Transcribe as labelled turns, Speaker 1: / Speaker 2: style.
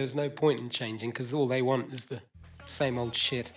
Speaker 1: There's no point in changing because all they want is the same old shit.